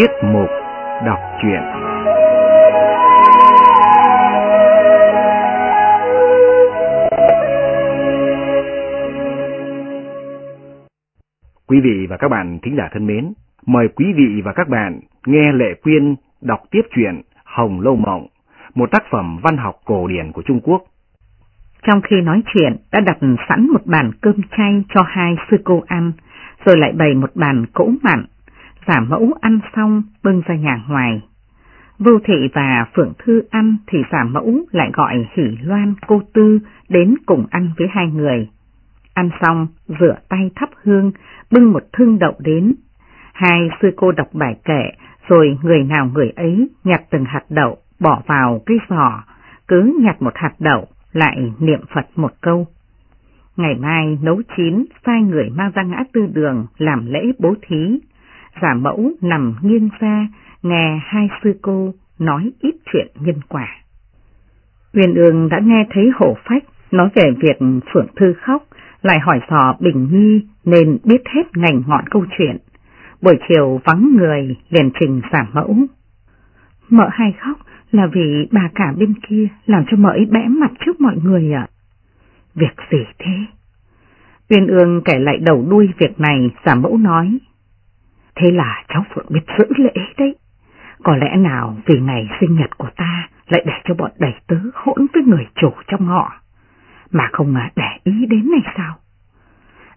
Tiết mục đọc truyện Quý vị và các bạn thính giả thân mến, mời quý vị và các bạn nghe Lệ Quyên đọc tiếp truyện Hồng Lâu Mộng, một tác phẩm văn học cổ điển của Trung Quốc. Trong khi nói chuyện đã đặt sẵn một bàn cơm chay cho hai sư cô ăn, rồi lại bày một bàn cỗ mặn giả mẫu ăn xong bưng ra nhà ngoài. Vô thị và Phượng Thư ăn thì giả mẫu lại gọi Hỷ Loan cô Tư đến cùng ăn với hai người. Ăn xong, rửa tay thắp hương, bưng một thương đậu đến. Hai sư cô đọc bài kệ, rồi người nào người ấy nhặt từng hạt đậu, bỏ vào cái giỏ, cứ nhặt một hạt đậu, lại niệm Phật một câu. Ngày mai nấu chín, sai người mang ra ngã tư đường làm lễ bố thí, giả mẫu nằm nghiêng ra, nghe hai sư cô nói ít chuyện nhân quả. Huyền ương đã nghe thấy hổ phách nói về việc Phượng Thư khóc, lại hỏi dò Bình Nhi nên biết hết ngành ngọn câu chuyện. Buổi chiều vắng người liền trình giả mẫu. Mợ hay khóc là vì bà cả bên kia làm cho mợ ấy bẽ mặt trước mọi người ạ. Việc gì thế? Uyên ương kể lại đầu đuôi việc này, giả mẫu nói. Thế là cháu Phượng biết giữ lễ đấy. Có lẽ nào vì ngày sinh nhật của ta lại để cho bọn đầy tớ hỗn với người chủ trong họ, mà không à, để ý đến này sao?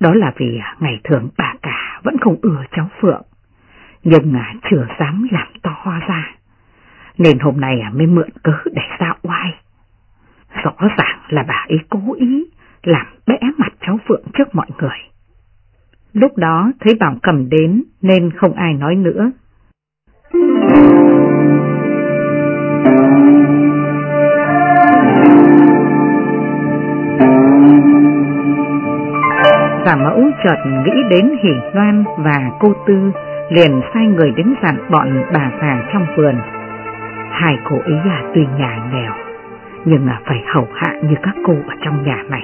Đó là vì à, ngày thường bà cả vẫn không ưa cháu Phượng, nhưng à, chưa dám làm to hoa ra, nên hôm nay mới mượn cớ để ra oai. Rõ ràng là bà ấy cố ý làm bẽ mặt cháu Phượng trước mọi người. Lúc đó thấy Bảo cầm đến nên không ai nói nữa. Giả mẫu chợt nghĩ đến Hỷ Loan và cô Tư liền sai người đến dặn bọn bà già trong vườn. Hai cô ấy là tuy nhà nghèo, nhưng là phải hầu hạ như các cô ở trong nhà này.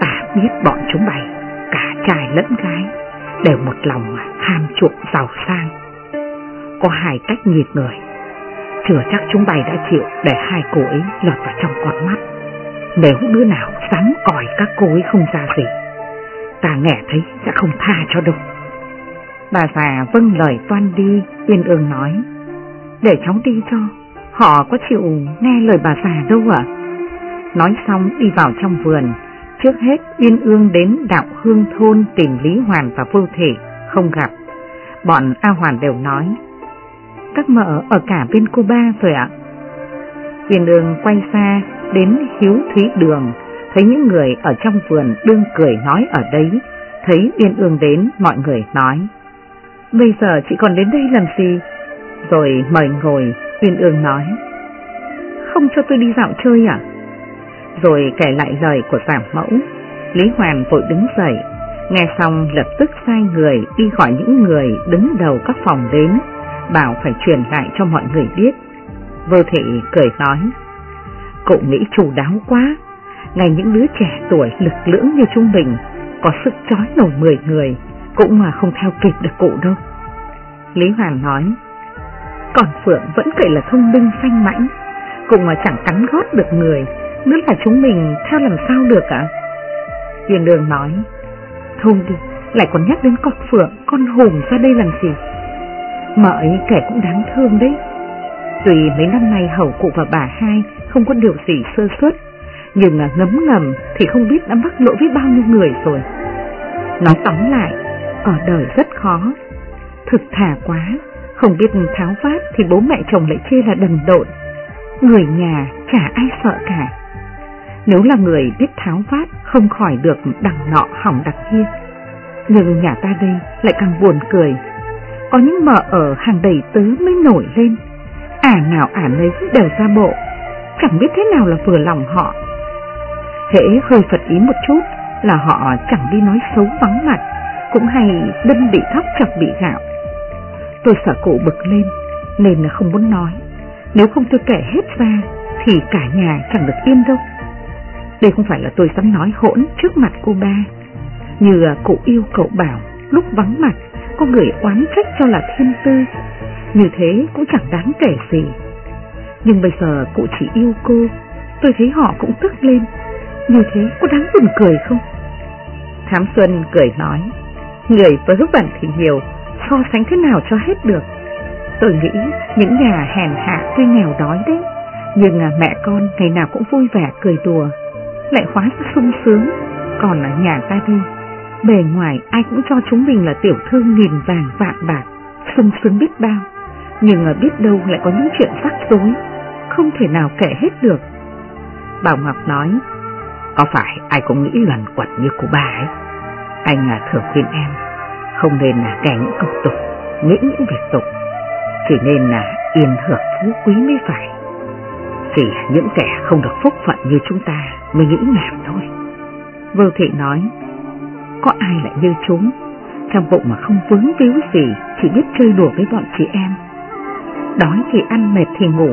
Ta biết bọn chúng bày trai lẫn gái đều một lòng ham chuộng giàu sang. Có hai cách nhịp người, thừa chắc chúng bày đã chịu để hai cô ấy lọt vào trong con mắt. Nếu đứa nào dám còi các cô ấy không ra gì, ta nghe thấy sẽ không tha cho đâu. Bà già vâng lời toan đi, yên ương nói, để cháu đi cho, họ có chịu nghe lời bà già đâu ạ. Nói xong đi vào trong vườn, Trước hết uyên Ương đến đạo hương thôn tìm Lý Hoàn và Vô Thể, không gặp. Bọn A Hoàn đều nói, các mợ ở cả bên cô ba rồi ạ. Uyên Ương quay xa đến Hiếu Thúy Đường, thấy những người ở trong vườn đương cười nói ở đấy, thấy uyên Ương đến mọi người nói, bây giờ chị còn đến đây làm gì? Rồi mời ngồi, uyên Ương nói, không cho tôi đi dạo chơi à? Rồi kể lại lời của giảm mẫu. Lý Hoàn vội đứng dậy, nghe xong lập tức sai người đi gọi những người đứng đầu các phòng đến, bảo phải truyền lại cho mọi người biết. Vô thị cười nói, cậu nghĩ chủ đáo quá, ngay những đứa trẻ tuổi lực lưỡng như chúng mình, có sức trói nổi 10 người, cũng mà không theo kịp được cụ đâu. Lý Hoàn nói, còn Phượng vẫn cậy là thông minh xanh mãnh, cùng mà chẳng cắn gót được người, nữa là chúng mình theo làm sao được ạ? Viên đường nói, thôi đi, lại còn nhắc đến con phượng, con hùng ra đây làm gì? Mợ ấy kẻ cũng đáng thương đấy. Tùy mấy năm nay hầu cụ và bà hai không có điều gì sơ suất, nhưng mà ngấm ngầm thì không biết đã mắc lỗi với bao nhiêu người rồi. Nói tóm lại, ở đời rất khó, thực thà quá, không biết tháo phát thì bố mẹ chồng lại chê là đần độn. Người nhà chả ai sợ cả. Nếu là người biết tháo vát, không khỏi được đằng nọ hỏng đặc kia. Nhưng nhà ta đây lại càng buồn cười. Có những mợ ở hàng đầy tứ mới nổi lên. Ả nào ả nấy đều ra bộ. Chẳng biết thế nào là vừa lòng họ. Hễ hơi phật ý một chút là họ chẳng đi nói xấu vắng mặt. Cũng hay đâm bị thóc chọc bị gạo. Tôi sợ cụ bực lên, nên là không muốn nói. Nếu không tôi kể hết ra, thì cả nhà chẳng được yên đâu. Đây không phải là tôi dám nói hỗn trước mặt cô ba. Như cụ yêu cậu bảo, lúc vắng mặt, có người oán trách cho là thiên tư. như thế cũng chẳng đáng kể gì. Nhưng bây giờ cụ chỉ yêu cô, tôi thấy họ cũng tức lên, như thế có đáng buồn cười không? Thám Xuân cười nói, người vớ vẩn thì nhiều, so sánh thế nào cho hết được. Tôi nghĩ những nhà hèn hạ tuy nghèo đói đấy, nhưng à, mẹ con ngày nào cũng vui vẻ cười đùa, lại hóa sung sướng, còn ở nhà ta đi. Bề ngoài ai cũng cho chúng mình là tiểu thư nghìn vàng vạn bạc, sung sướng biết bao, nhưng ở biết đâu lại có những chuyện rắc rối, không thể nào kể hết được. Bảo Ngọc nói, có phải ai cũng nghĩ lần quật như cô bà ấy? Anh thường khuyên em, không nên là kẻ những câu tục, nghĩ những việc tục, chỉ nên là yên hưởng phú quý mới phải. Chỉ những kẻ không được phúc phận như chúng ta mới nghĩ làm thôi. Vô Thị nói, có ai lại như chúng, trong bụng mà không vướng víu gì, chỉ biết chơi đùa với bọn chị em. Đói thì ăn, mệt thì ngủ,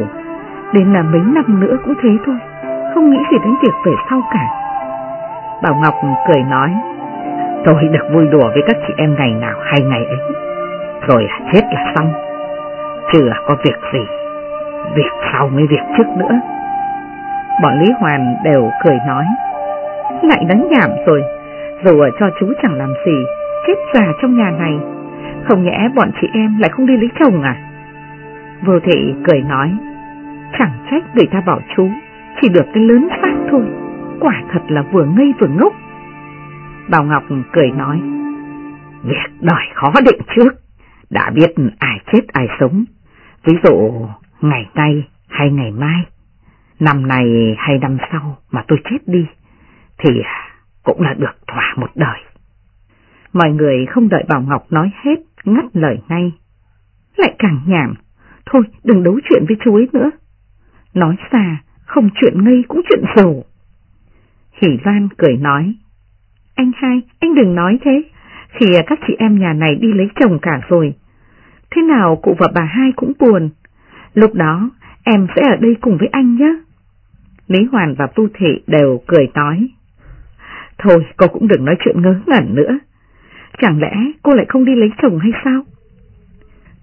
đến là mấy năm nữa cũng thế thôi, không nghĩ gì đến việc về sau cả. Bảo Ngọc cười nói, tôi được vui đùa với các chị em ngày nào hay ngày ấy, rồi chết là xong, chưa có việc gì việc sau mới việc trước nữa. Bọn Lý Hoàn đều cười nói, lại đánh nhảm rồi, dù ở cho chú chẳng làm gì, chết già trong nhà này, không nhẽ bọn chị em lại không đi lấy chồng à? Vô thị cười nói, chẳng trách người ta bảo chú, chỉ được cái lớn xác thôi, quả thật là vừa ngây vừa ngốc. Bảo Ngọc cười nói, việc đòi khó định trước, đã biết ai chết ai sống. Ví dụ ngày nay hay ngày mai, năm này hay năm sau mà tôi chết đi, thì cũng là được thỏa một đời. Mọi người không đợi Bảo Ngọc nói hết, ngắt lời ngay. Lại càng nhảm, thôi đừng đấu chuyện với chú ấy nữa. Nói xa, không chuyện ngây cũng chuyện sầu. Hỷ Loan cười nói, anh hai, anh đừng nói thế, khi các chị em nhà này đi lấy chồng cả rồi. Thế nào cụ và bà hai cũng buồn, Lúc đó em sẽ ở đây cùng với anh nhé. Lý Hoàn và Tu Thị đều cười nói. Thôi cô cũng đừng nói chuyện ngớ ngẩn nữa. Chẳng lẽ cô lại không đi lấy chồng hay sao?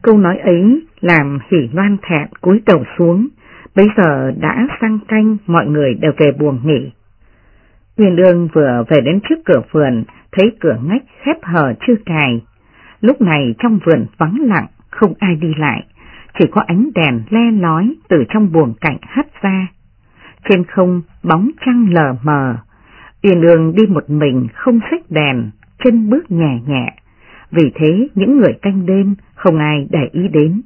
Câu nói ấy làm hỉ loan thẹn cúi đầu xuống. Bây giờ đã sang canh mọi người đều về buồng nghỉ. Huyền đương vừa về đến trước cửa vườn, thấy cửa ngách khép hờ chưa cài. Lúc này trong vườn vắng lặng, không ai đi lại chỉ có ánh đèn le lói từ trong buồng cạnh hắt ra. Trên không bóng trăng lờ mờ, Uyên Ương đi một mình không xách đèn, chân bước nhẹ nhẹ, vì thế những người canh đêm không ai để ý đến.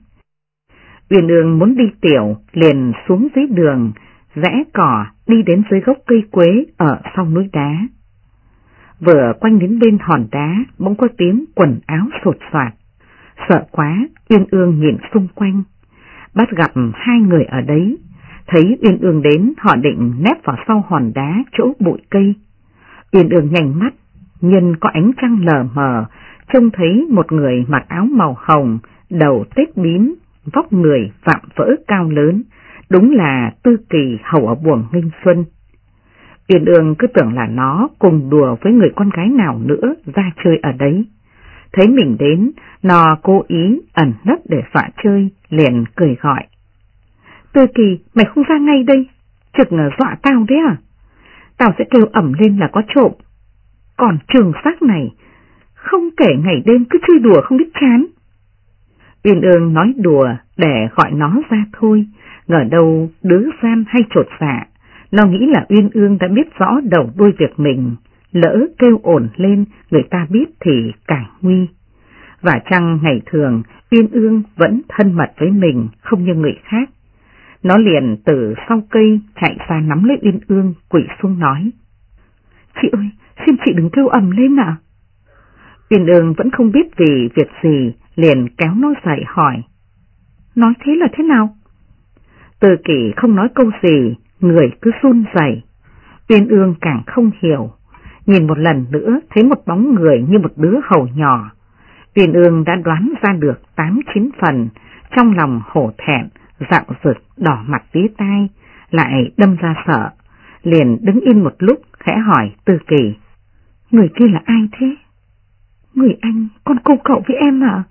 Uyên Ương muốn đi tiểu, liền xuống dưới đường, rẽ cỏ đi đến dưới gốc cây quế ở sau núi đá. Vừa quanh đến bên hòn đá, bỗng có tiếng quần áo sột soạt. Sợ quá, Uyên Ương nhìn xung quanh, bắt gặp hai người ở đấy, thấy Uyên Ương đến họ định nép vào sau hòn đá chỗ bụi cây. Uyên Ương nhanh mắt, nhân có ánh trăng lờ mờ, trông thấy một người mặc áo màu hồng, đầu tết bím, vóc người vạm vỡ cao lớn, đúng là tư kỳ hầu ở buồng Minh Xuân. Uyên Ương cứ tưởng là nó cùng đùa với người con gái nào nữa ra chơi ở đấy. Thấy mình đến, nó cố ý ẩn nấp để phạ chơi, liền cười gọi. Tư kỳ, mày không ra ngay đây, trực dọa tao đấy à? Tao sẽ kêu ẩm lên là có trộm. Còn trường xác này, không kể ngày đêm cứ chơi đùa không biết chán. Uyên ương nói đùa để gọi nó ra thôi, ngờ đâu đứa gian hay trột dạ. Nó nghĩ là Uyên ương đã biết rõ đầu đuôi việc mình, lỡ kêu ổn lên người ta biết thì càng nguy. Và chăng ngày thường Uyên Ương vẫn thân mật với mình không như người khác. Nó liền từ sau cây chạy ra nắm lấy Uyên Ương quỷ xuống nói. Chị ơi, xin chị đừng kêu ầm lên ạ. Uyên Ương vẫn không biết vì việc gì, liền kéo nó dậy hỏi. Nói thế là thế nào? Từ kỷ không nói câu gì, người cứ run rẩy. Uyên Ương càng không hiểu, nhìn một lần nữa thấy một bóng người như một đứa hầu nhỏ. Uyên Ương đã đoán ra được tám chín phần, trong lòng hổ thẹn, dạo rực, đỏ mặt tía tai, lại đâm ra sợ, liền đứng yên một lúc khẽ hỏi Tư Kỳ. Người kia là ai thế? Người anh, con cô cậu với em à?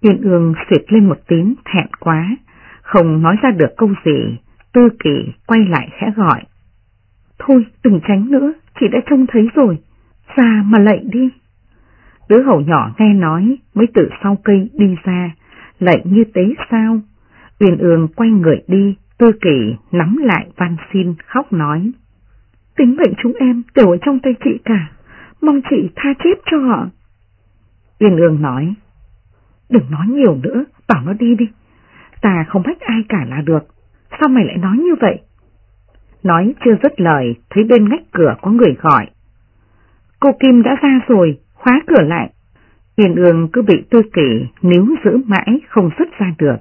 Yên ương xịt lên một tiếng thẹn quá, không nói ra được câu gì, tư kỳ quay lại khẽ gọi. Thôi đừng tránh nữa, chị đã trông thấy rồi, ra mà lạy đi. Đứa hầu nhỏ nghe nói mới từ sau cây đi ra, lạy như tế sao. Uyên ương quay người đi, tư kỷ nắm lại van xin khóc nói. Tính mệnh chúng em đều ở trong tay chị cả, mong chị tha chết cho họ. Uyên ương nói, đừng nói nhiều nữa, bảo nó đi đi. Ta không bắt ai cả là được, sao mày lại nói như vậy? Nói chưa dứt lời, thấy bên ngách cửa có người gọi. Cô Kim đã ra rồi, khóa cửa lại. Yên ương cứ bị tư kỷ níu giữ mãi không xuất ra được,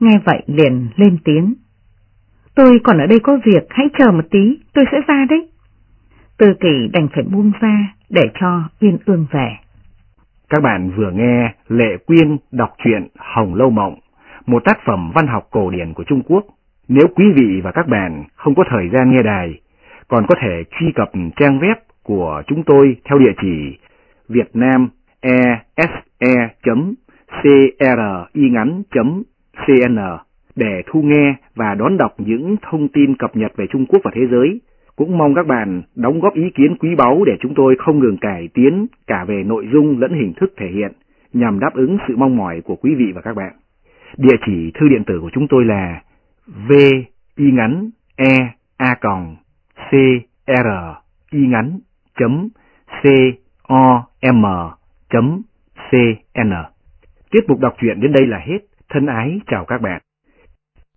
nghe vậy liền lên tiếng. Tôi còn ở đây có việc, hãy chờ một tí, tôi sẽ ra đấy. Tư kỷ đành phải buông ra để cho Yên ương về. Các bạn vừa nghe Lệ Quyên đọc truyện Hồng Lâu Mộng, một tác phẩm văn học cổ điển của Trung Quốc. Nếu quý vị và các bạn không có thời gian nghe đài, còn có thể truy cập trang web của chúng tôi theo địa chỉ vietnamese.cringắn.cn để thu nghe và đón đọc những thông tin cập nhật về Trung Quốc và thế giới. Cũng mong các bạn đóng góp ý kiến quý báu để chúng tôi không ngừng cải tiến cả về nội dung lẫn hình thức thể hiện nhằm đáp ứng sự mong mỏi của quý vị và các bạn. Địa chỉ thư điện tử của chúng tôi là v, y ngắn e a còn. c, r, y ngắn, chấm, c, o, m, chấm, c, n. Tiết mục đọc truyện đến đây là hết. Thân ái chào các bạn.